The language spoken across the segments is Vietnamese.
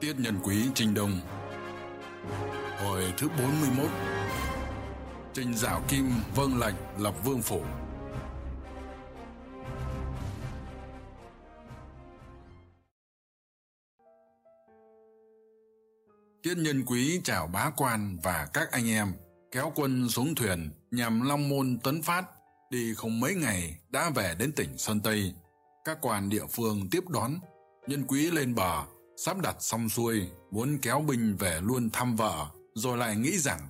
Tiết Nhân Quý Trình Đông Hồi thứ 41 Trình Giảo Kim Vâng Lệnh Lập Vương Phủ Tiết Nhân Quý chào bá quan và các anh em kéo quân xuống thuyền nhằm Long Môn tấn phát đi không mấy ngày đã về đến tỉnh Sơn Tây. Các quan địa phương tiếp đón, nhân quý lên bờ sắp đặt xong xuôi, muốn kéo binh về luôn thăm vợ, rồi lại nghĩ rằng,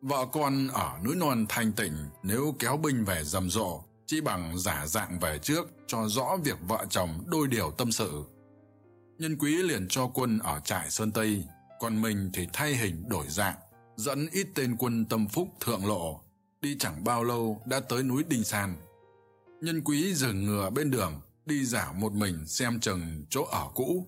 vợ con ở núi non thành tịnh nếu kéo binh về rầm rộ, chỉ bằng giả dạng về trước cho rõ việc vợ chồng đôi điều tâm sự. Nhân quý liền cho quân ở trại sơn tây, còn mình thì thay hình đổi dạng, dẫn ít tên quân tâm phúc thượng lộ, đi chẳng bao lâu đã tới núi đinh sàn nhân quý dừng ngựa bên đường, đi giả một mình xem chừng chỗ ở cũ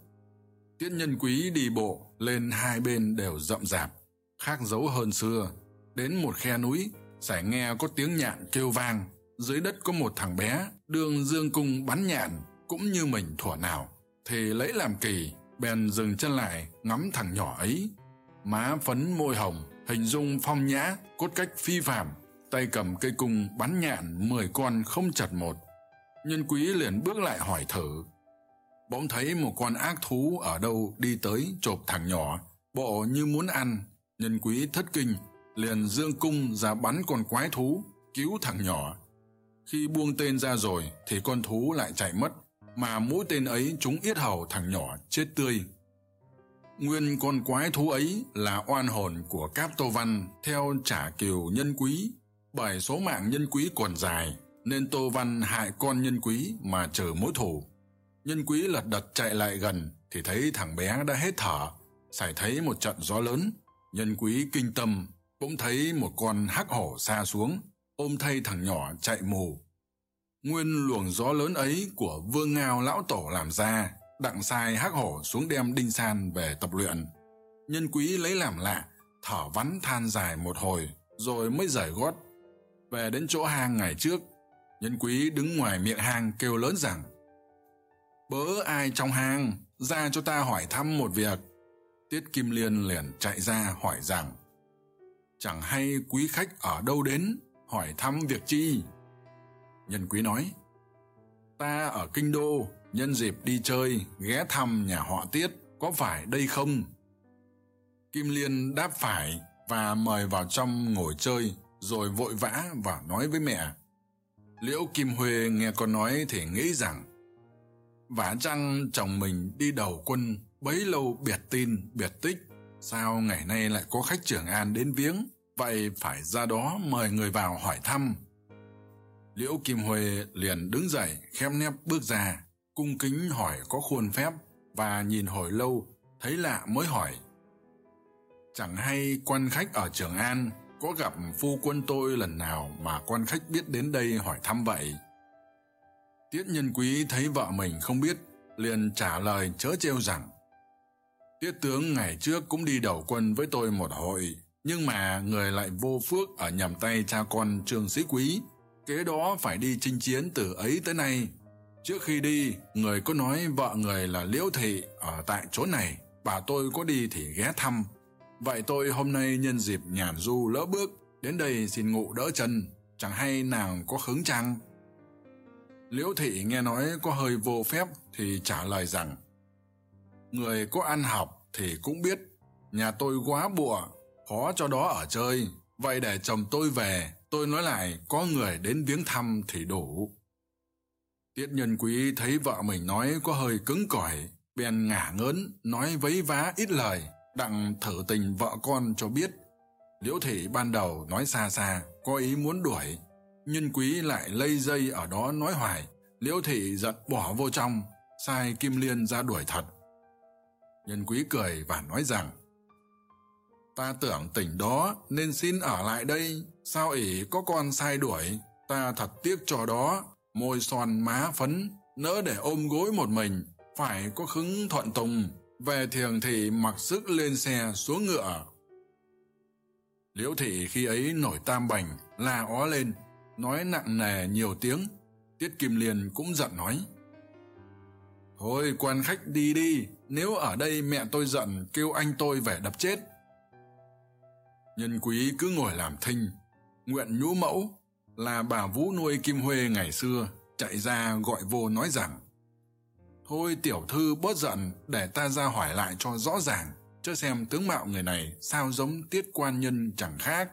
tiết nhân quý đi bộ lên hai bên đều rậm rạp, khác dấu hơn xưa. Đến một khe núi, sải nghe có tiếng nhạn kêu vang. Dưới đất có một thằng bé, đương dương cung bắn nhạn, cũng như mình thuở nào. Thì lấy làm kỳ, bèn dừng chân lại, ngắm thằng nhỏ ấy. Má phấn môi hồng, hình dung phong nhã, cốt cách phi phàm. Tay cầm cây cung bắn nhạn mười con không chặt một. Nhân quý liền bước lại hỏi thử bỗng thấy một con ác thú ở đâu đi tới chộp thằng nhỏ, bộ như muốn ăn. Nhân quý thất kinh, liền dương cung ra bắn con quái thú, cứu thằng nhỏ. Khi buông tên ra rồi thì con thú lại chạy mất, mà mũi tên ấy trúng yết hầu thằng nhỏ chết tươi. Nguyên con quái thú ấy là oan hồn của cáp tô văn, theo trả kiều nhân quý. Bởi số mạng nhân quý còn dài, nên tô văn hại con nhân quý mà chờ mối thù. Nhân quý lật đật chạy lại gần, thì thấy thằng bé đã hết thở, xảy thấy một trận gió lớn. Nhân quý kinh tâm, cũng thấy một con hắc hổ xa xuống, ôm thay thằng nhỏ chạy mù. Nguyên luồng gió lớn ấy của vương ngao lão tổ làm ra, đặng sai hắc hổ xuống đem đinh san về tập luyện. Nhân quý lấy làm lạ, thở vắn than dài một hồi, rồi mới giải gót. Về đến chỗ hang ngày trước, nhân quý đứng ngoài miệng hang kêu lớn rằng, bớ ai trong hang, ra cho ta hỏi thăm một việc. Tiết kim liên liền chạy ra hỏi rằng, chẳng hay quý khách ở đâu đến, hỏi thăm việc chi? Nhân quý nói, ta ở kinh đô, nhân dịp đi chơi, ghé thăm nhà họ tiết, có phải đây không? Kim liên đáp phải và mời vào trong ngồi chơi, rồi vội vã và nói với mẹ, liễu kim huê nghe con nói thì nghĩ rằng vả chăng chồng mình đi đầu quân bấy lâu biệt tin, biệt tích. Sao ngày nay lại có khách trưởng an đến viếng? Vậy phải ra đó mời người vào hỏi thăm. Liễu kim huê liền đứng dậy, khép nép bước ra, cung kính hỏi có khuôn phép và nhìn hồi lâu, thấy lạ mới hỏi. Chẳng hay quan khách ở trường an có gặp phu quân tôi lần nào mà quan khách biết đến đây hỏi thăm vậy? Tiết nhân quý thấy vợ mình không biết, liền trả lời chớ trêu rằng Tiết tướng ngày trước cũng đi đầu quân với tôi một hội, nhưng mà người lại vô phước ở nhầm tay cha con trương sĩ quý, kế đó phải đi chinh chiến từ ấy tới nay. Trước khi đi, người có nói vợ người là Liễu Thị ở tại chỗ này, bà tôi có đi thì ghé thăm. Vậy tôi hôm nay nhân dịp nhàn du lỡ bước, đến đây xin ngụ đỡ chân, chẳng hay nàng có hứng chăng? liễu thị nghe nói có hơi vô phép thì trả lời rằng, người có ăn học thì cũng biết, nhà tôi quá bụa, khó cho đó ở chơi. Vậy để chồng tôi về, tôi nói lại có người đến viếng thăm thì đủ. Tiết nhân quý thấy vợ mình nói có hơi cứng cỏi, bèn ngả ngớn, nói vấy vá ít lời, đặng thử tình vợ con cho biết. Liễu thị ban đầu nói xa xa, có ý muốn đuổi nhân quý lại lây dây ở đó nói hoài, liễu thị giận bỏ vô trong, sai kim liên ra đuổi thật. Nhân quý cười và nói rằng, ta tưởng tỉnh đó nên xin ở lại đây, sao ỷ có con sai đuổi? Ta thật tiếc cho đó, môi son má phấn, nỡ để ôm gối một mình, phải có khứng thuận tùng, về thiền thị mặc sức lên xe xuống ngựa. Liễu thị khi ấy nổi tam bành, la ó lên nói nặng nề nhiều tiếng, tiết kim liên cũng giận nói. Thôi quan khách đi đi, nếu ở đây mẹ tôi giận, kêu anh tôi về đập chết. Nhân quý cứ ngồi làm thinh, nguyện nhũ mẫu là bà vũ nuôi kim huê ngày xưa, chạy ra gọi vô nói rằng, thôi tiểu thư bớt giận, để ta ra hỏi lại cho rõ ràng cho xem tướng mạo người này sao giống tiết quan nhân chẳng khác.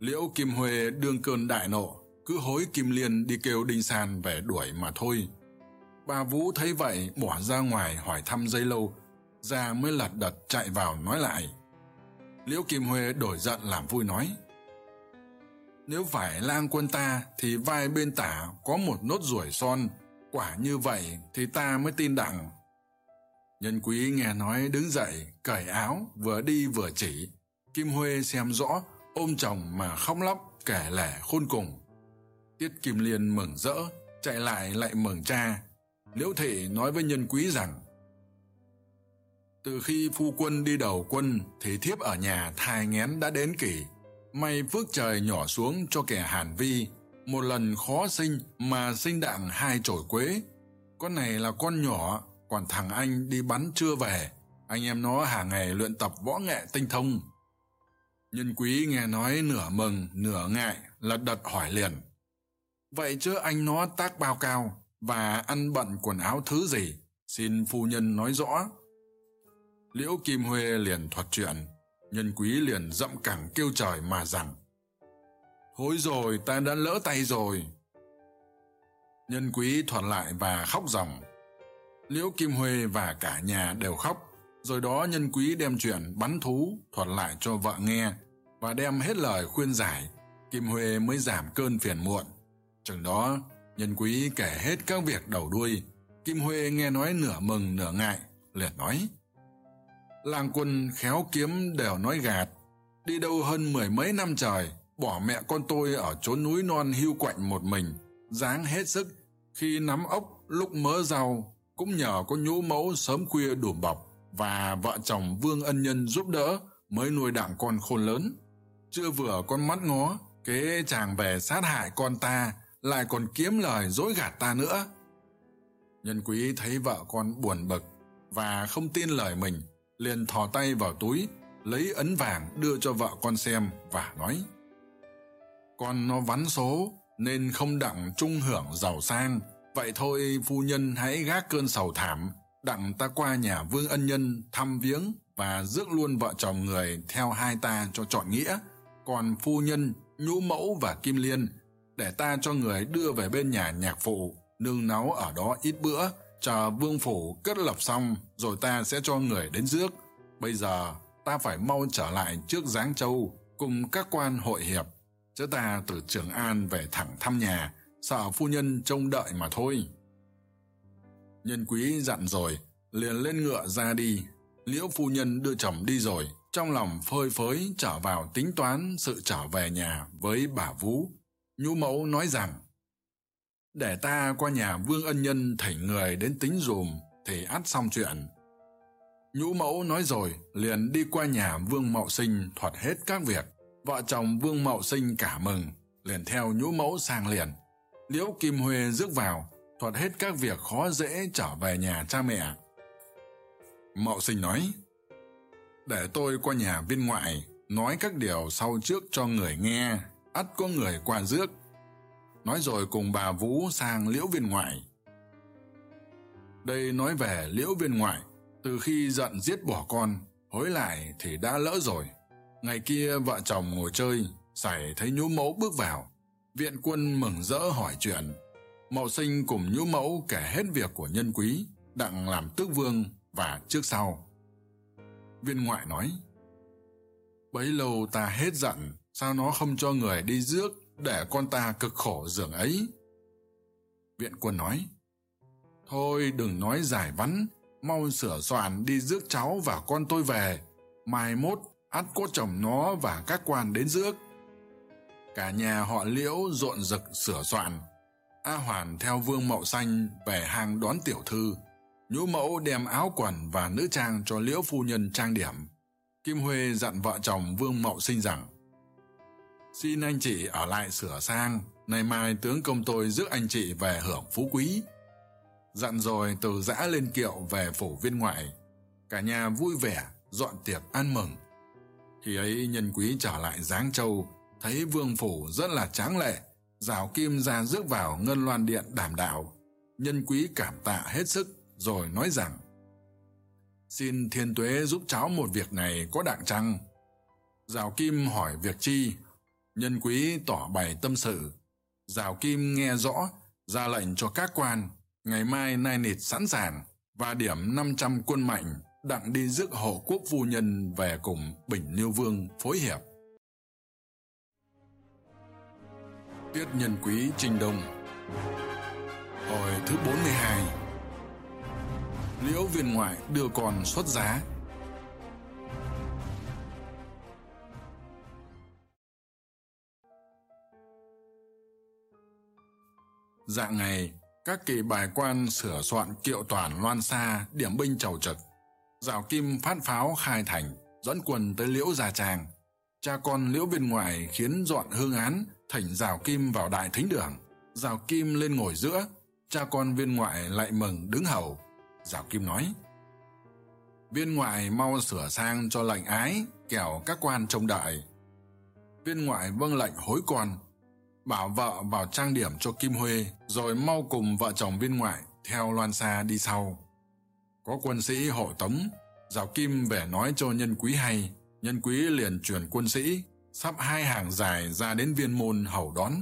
Liễu Kim Huê đương cơn đại nộ, cứ hối Kim Liên đi kêu Đinh San về đuổi mà thôi. Bà Vũ thấy vậy bỏ ra ngoài hỏi thăm dây lâu, ra mới lật đật chạy vào nói lại. Liễu Kim Huê đổi giận làm vui nói. Nếu phải lang quân ta thì vai bên tả có một nốt ruồi son, quả như vậy thì ta mới tin đặng. Nhân quý nghe nói đứng dậy, cởi áo, vừa đi vừa chỉ. Kim Huê xem rõ, ôm chồng mà khóc lóc kể lể khôn cùng. Tiết kim liên mừng rỡ chạy lại lại mừng cha. Liễu thị nói với nhân quý rằng từ khi phu quân đi đầu quân thì thiếp ở nhà thai nghén đã đến kỳ, may phước trời nhỏ xuống cho kẻ hàn vi. Một lần khó sinh mà sinh đạn hai chổi quế. Con này là con nhỏ còn thằng anh đi bắn chưa về. Anh em nó hàng ngày luyện tập võ nghệ tinh thông. Nhân quý nghe nói nửa mừng, nửa ngại, lật đật hỏi liền. Vậy chứ anh nó tác bao cao, và ăn bận quần áo thứ gì? Xin phu nhân nói rõ. Liễu Kim Huê liền thuật chuyện, nhân quý liền dậm cẳng kêu trời mà rằng. Hối rồi, ta đã lỡ tay rồi. Nhân quý thuật lại và khóc ròng. Liễu Kim Huê và cả nhà đều khóc, rồi đó nhân quý đem chuyện bắn thú thuật lại cho vợ nghe và đem hết lời khuyên giải, kim huê mới giảm cơn phiền muộn. Chừng đó, nhân quý kể hết các việc đầu đuôi, kim huê nghe nói nửa mừng nửa ngại, liền nói, làng quân khéo kiếm đều nói gạt, đi đâu hơn mười mấy năm trời, bỏ mẹ con tôi ở chốn núi non hưu quạnh một mình, dáng hết sức, khi nắm ốc lúc mớ rau, cũng nhờ có nhũ mẫu sớm khuya đùm bọc và vợ chồng vương ân nhân giúp đỡ mới nuôi đặng con khôn lớn chưa vừa con mắt ngó, kế chàng về sát hại con ta, lại còn kiếm lời dối gạt ta nữa. Nhân quý thấy vợ con buồn bực và không tin lời mình, liền thò tay vào túi, lấy ấn vàng đưa cho vợ con xem và nói, con nó vắn số, nên không đặng trung hưởng giàu sang. Vậy thôi, phu nhân hãy gác cơn sầu thảm, đặng ta qua nhà vương ân nhân thăm viếng và rước luôn vợ chồng người theo hai ta cho trọn nghĩa còn phu nhân, nhũ mẫu và kim liên, để ta cho người đưa về bên nhà nhạc phụ, nương náu ở đó ít bữa, chờ vương phủ cất lập xong, rồi ta sẽ cho người đến rước. Bây giờ, ta phải mau trở lại trước Giáng Châu, cùng các quan hội hiệp, chứ ta từ Trường An về thẳng thăm nhà, sợ phu nhân trông đợi mà thôi. Nhân quý dặn rồi, liền lên ngựa ra đi, liễu phu nhân đưa chồng đi rồi, trong lòng phơi phới trở vào tính toán sự trở về nhà với bà vũ nhũ mẫu nói rằng, để ta qua nhà vương ân nhân thỉnh người đến tính dùm thì ắt xong chuyện. Nhũ mẫu nói rồi liền đi qua nhà vương mậu sinh thuật hết các việc. Vợ chồng vương mậu sinh cả mừng, liền theo nhũ mẫu sang liền. Liễu kim huê rước vào thuật hết các việc khó dễ trở về nhà cha mẹ. Mậu sinh nói để tôi qua nhà viên ngoại, nói các điều sau trước cho người nghe. Ắt có người qua rước. Nói rồi cùng bà vũ sang liễu viên ngoại. Đây nói về liễu viên ngoại, từ khi giận giết bỏ con, hối lại thì đã lỡ rồi. Ngày kia vợ chồng ngồi chơi xảy thấy nhú mẫu bước vào. Viện quân mừng rỡ hỏi chuyện. Mậu sinh cùng nhú mẫu kể hết việc của nhân quý, đặng làm tước vương và trước sau viên ngoại nói, bấy lâu ta hết giận, sao nó không cho người đi rước để con ta cực khổ giường ấy? Viện quân nói, thôi đừng nói giải vắn, mau sửa soạn đi rước cháu và con tôi về. Mai mốt, ắt có chồng nó và các quan đến rước. Cả nhà họ liễu rộn rực sửa soạn. A hoàn theo vương mậu xanh về hang đón tiểu thư nhũ mẫu đem áo quần và nữ trang cho liễu phu nhân trang điểm. Kim huê dặn vợ chồng vương mậu sinh rằng, xin anh chị ở lại sửa sang, nay mai tướng công tôi rước anh chị về hưởng phú quý. Dặn rồi từ giã lên kiệu về phủ viên ngoại. Cả nhà vui vẻ, dọn tiệc ăn mừng. Khi ấy nhân quý trở lại giáng châu, thấy vương phủ rất là tráng lệ, rào kim ra rước vào ngân loan điện đảm đạo. Nhân quý cảm tạ hết sức rồi nói rằng, xin thiên tuế giúp cháu một việc này có đặng chăng? Giào kim hỏi việc chi. Nhân quý tỏ bày tâm sự. Giào kim nghe rõ, ra lệnh cho các quan, ngày mai nai nịt sẵn sàng và điểm năm trăm quân mạnh đặng đi rước hộ quốc phu nhân về cùng bình liêu vương phối hiệp. Tiết nhân quý trình đông. Hồi thứ bốn mươi hai liễu viên ngoại đưa con xuất giá. Dạng ngày, các kỳ bài quan sửa soạn kiệu toàn loan xa, điểm binh trầu trực. Giảo kim phát pháo khai thành, dẫn quần tới liễu gia tràng. Cha con liễu viên ngoại khiến dọn hương án, thỉnh rào kim vào đại thính đường. Rào kim lên ngồi giữa, cha con viên ngoại lại mừng đứng hầu Giảo Kim nói. Viên ngoại mau sửa sang cho lệnh ái, kẻo các quan trông đợi. Viên ngoại vâng lệnh hối còn, bảo vợ vào trang điểm cho Kim Huê, rồi mau cùng vợ chồng viên ngoại theo Loan Sa đi sau. Có quân sĩ hộ tống, Giảo Kim vẻ nói cho nhân quý hay, nhân quý liền truyền quân sĩ, sắp hai hàng dài ra đến viên môn hầu đón.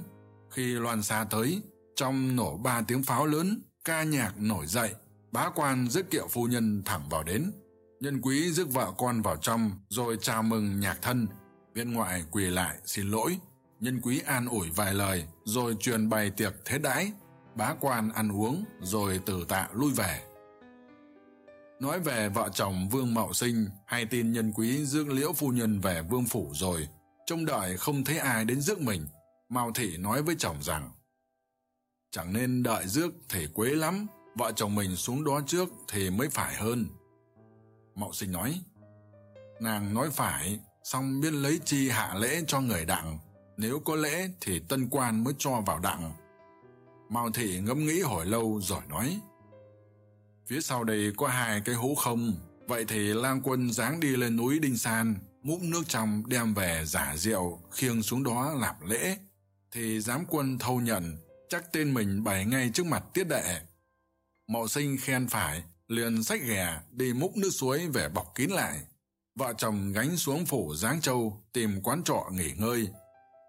Khi Loan Sa tới, trong nổ ba tiếng pháo lớn, ca nhạc nổi dậy, Bá quan rước kiệu phu nhân thẳng vào đến. Nhân quý rước vợ con vào trong, rồi chào mừng nhạc thân. Viên ngoại quỳ lại xin lỗi. Nhân quý an ủi vài lời, rồi truyền bày tiệc thế đãi. Bá quan ăn uống, rồi từ tạ lui về. Nói về vợ chồng Vương Mậu Sinh, hay tin nhân quý rước liễu phu nhân về Vương Phủ rồi. Trông đợi không thấy ai đến rước mình. Mao Thị nói với chồng rằng, Chẳng nên đợi rước thể quế lắm, vợ chồng mình xuống đó trước thì mới phải hơn. Mậu sinh nói, nàng nói phải, xong biết lấy chi hạ lễ cho người đặng, nếu có lễ thì tân quan mới cho vào đặng. Mao thị ngẫm nghĩ hồi lâu rồi nói, phía sau đây có hai cái hũ không, vậy thì lang quân dáng đi lên núi đinh san, múc nước trong đem về giả rượu, khiêng xuống đó làm lễ, thì giám quân thâu nhận, chắc tên mình bày ngay trước mặt tiết đệ. Mậu sinh khen phải, liền sách ghè, đi múc nước suối về bọc kín lại. Vợ chồng gánh xuống phủ Giáng Châu tìm quán trọ nghỉ ngơi.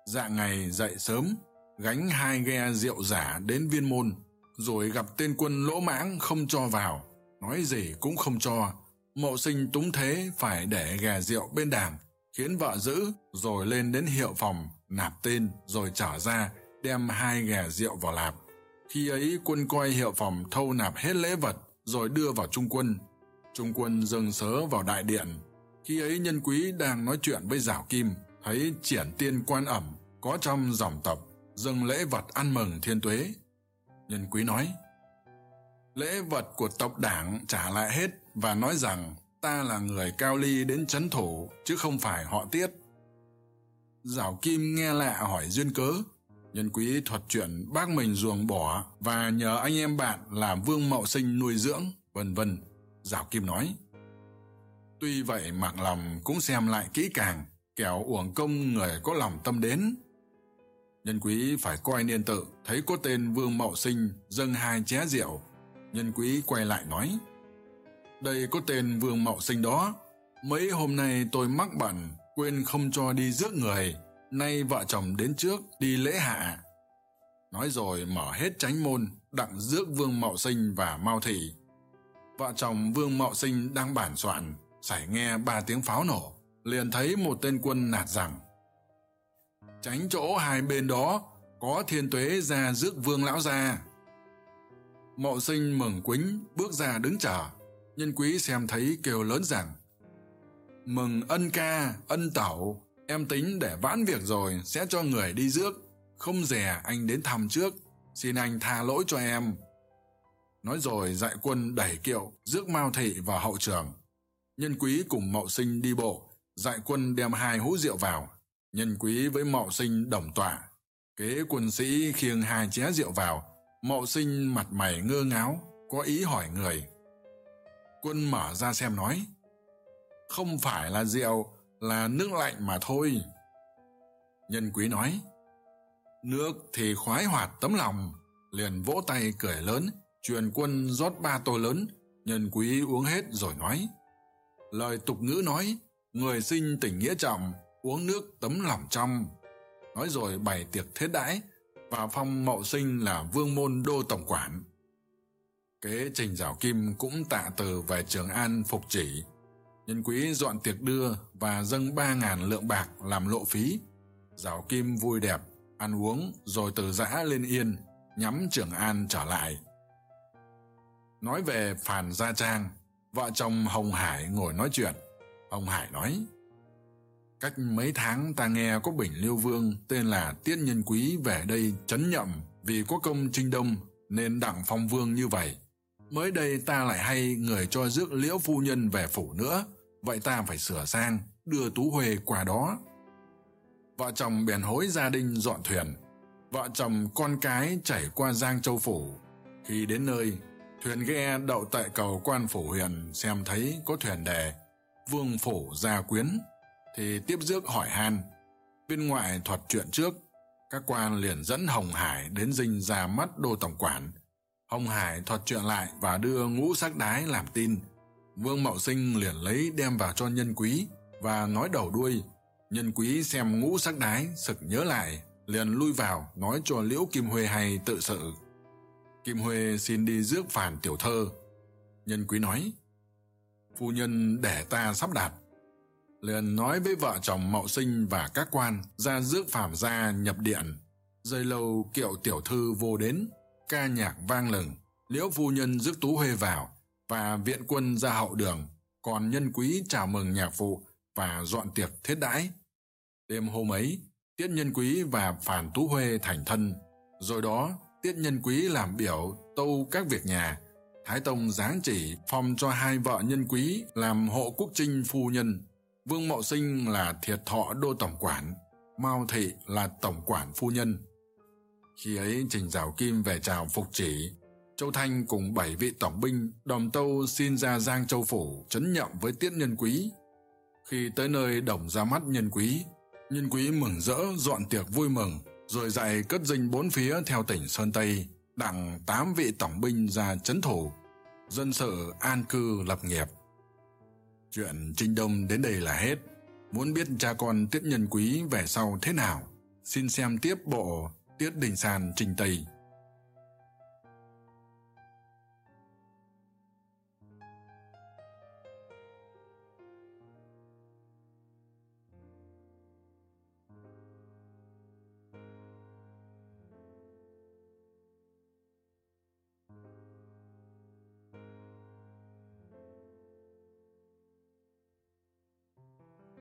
Dạng ngày dậy sớm, gánh hai ghe rượu giả đến viên môn, rồi gặp tên quân lỗ mãng không cho vào, nói gì cũng không cho. Mậu sinh túng thế phải để ghe rượu bên đàm, khiến vợ giữ, rồi lên đến hiệu phòng, nạp tên, rồi trở ra, đem hai ghe rượu vào lạp. Khi ấy quân coi hiệu phòng thâu nạp hết lễ vật rồi đưa vào trung quân. Trung quân dâng sớ vào đại điện. Khi ấy nhân quý đang nói chuyện với giảo kim, thấy triển tiên quan ẩm có trong dòng tộc dâng lễ vật ăn mừng thiên tuế. Nhân quý nói, lễ vật của tộc đảng trả lại hết và nói rằng ta là người cao ly đến chấn thủ chứ không phải họ tiết. Giảo kim nghe lạ hỏi duyên cớ, nhân quý thuật chuyện, bác mình ruồng bỏ và nhờ anh em bạn làm vương mậu sinh nuôi dưỡng, vân vân. Giảo kim nói, tuy vậy mạc lòng cũng xem lại kỹ càng, kẻo uổng công người có lòng tâm đến. Nhân quý phải coi niên tự, thấy có tên vương mậu sinh dâng hai ché rượu. Nhân quý quay lại nói, đây có tên vương mậu sinh đó. Mấy hôm nay tôi mắc bẩn quên không cho đi rước người nay vợ chồng đến trước đi lễ hạ. Nói rồi mở hết chánh môn, đặng rước vương mạo sinh và mao thị. Vợ chồng vương mạo sinh đang bản soạn, sải nghe ba tiếng pháo nổ, liền thấy một tên quân nạt rằng, tránh chỗ hai bên đó, có thiên tuế ra rước vương lão ra mậu sinh mừng quýnh bước ra đứng chờ. Nhân quý xem thấy kêu lớn rằng, mừng ân ca, ân tẩu em tính để vãn việc rồi sẽ cho người đi rước. Không dè anh đến thăm trước. Xin anh tha lỗi cho em. Nói rồi dạy quân đẩy kiệu rước mao thị vào hậu trường. Nhân quý cùng mậu sinh đi bộ, dạy quân đem hai hũ rượu vào. Nhân quý với mậu sinh đồng tỏa kế quân sĩ khiêng hai ché rượu vào. Mậu sinh mặt mày ngơ ngáo, có ý hỏi người. Quân mở ra xem nói, không phải là rượu là nước lạnh mà thôi. Nhân quý nói, nước thì khoái hoạt tấm lòng, liền vỗ tay cười lớn, truyền quân rót ba tô lớn. Nhân quý uống hết rồi nói, lời tục ngữ nói, người sinh tình nghĩa trọng, uống nước tấm lòng trong. Nói rồi bày tiệc thiết đãi, và phong mậu sinh là vương môn đô tổng quản. Kế trình giảo kim cũng tạ từ về trường an phục chỉ. Nhân quý dọn tiệc đưa và dâng ba ngàn lượng bạc làm lộ phí. Giảo Kim vui đẹp, ăn uống rồi từ giã lên yên, nhắm Trường An trở lại. Nói về Phàn Gia Trang, vợ chồng Hồng Hải ngồi nói chuyện. Hồng Hải nói, Cách mấy tháng ta nghe có Bình Liêu Vương tên là Tiết Nhân Quý về đây chấn nhậm vì có công trinh đông nên đặng phong vương như vậy. Mới đây ta lại hay người cho rước liễu phu nhân về phủ nữa vậy ta phải sửa sang, đưa tú huê qua đó. Vợ chồng bèn hối gia đình dọn thuyền. Vợ chồng con cái chảy qua giang châu phủ. Khi đến nơi, thuyền ghe đậu tại cầu quan phủ huyền xem thấy có thuyền đề vương phủ gia quyến, thì tiếp rước hỏi han. Viên ngoại thuật chuyện trước, các quan liền dẫn hồng hải đến dinh ra mắt đô tổng quản. Hồng hải thuật chuyện lại và đưa ngũ sắc đái làm tin vương mậu sinh liền lấy đem vào cho nhân quý và nói đầu đuôi. Nhân quý xem ngũ sắc đái, sực nhớ lại, liền lui vào nói cho liễu kim huê hay tự sự. Kim huê xin đi rước phản tiểu thơ. Nhân quý nói, phu nhân để ta sắp đạt liền nói với vợ chồng mậu sinh và các quan ra rước phàm ra nhập điện. Dây lâu kiệu tiểu thư vô đến, ca nhạc vang lừng. Liễu phu nhân rước tú huê vào và viện quân ra hậu đường, còn nhân quý chào mừng nhà phụ và dọn tiệc thiết đãi. Đêm hôm ấy, tiết nhân quý và phản tú huê thành thân, rồi đó tiết nhân quý làm biểu tâu các việc nhà. Thái tông giáng chỉ phong cho hai vợ nhân quý làm hộ quốc trinh phu nhân. Vương mậu sinh là thiệt thọ đô tổng quản, mao thị là tổng quản phu nhân. Khi ấy trình dạo kim về chào phục chỉ Châu Thanh cùng bảy vị tổng binh đòm tâu xin ra Giang Châu Phủ chấn nhậm với tiết nhân quý. Khi tới nơi đồng ra mắt nhân quý, nhân quý mừng rỡ dọn tiệc vui mừng, rồi dạy cất dinh bốn phía theo tỉnh Sơn Tây, đặng tám vị tổng binh ra chấn thủ, dân sự an cư lập nghiệp. Chuyện Trinh Đông đến đây là hết. Muốn biết cha con Tiết Nhân Quý về sau thế nào, xin xem tiếp bộ Tiết Đình Sàn Trình Tây.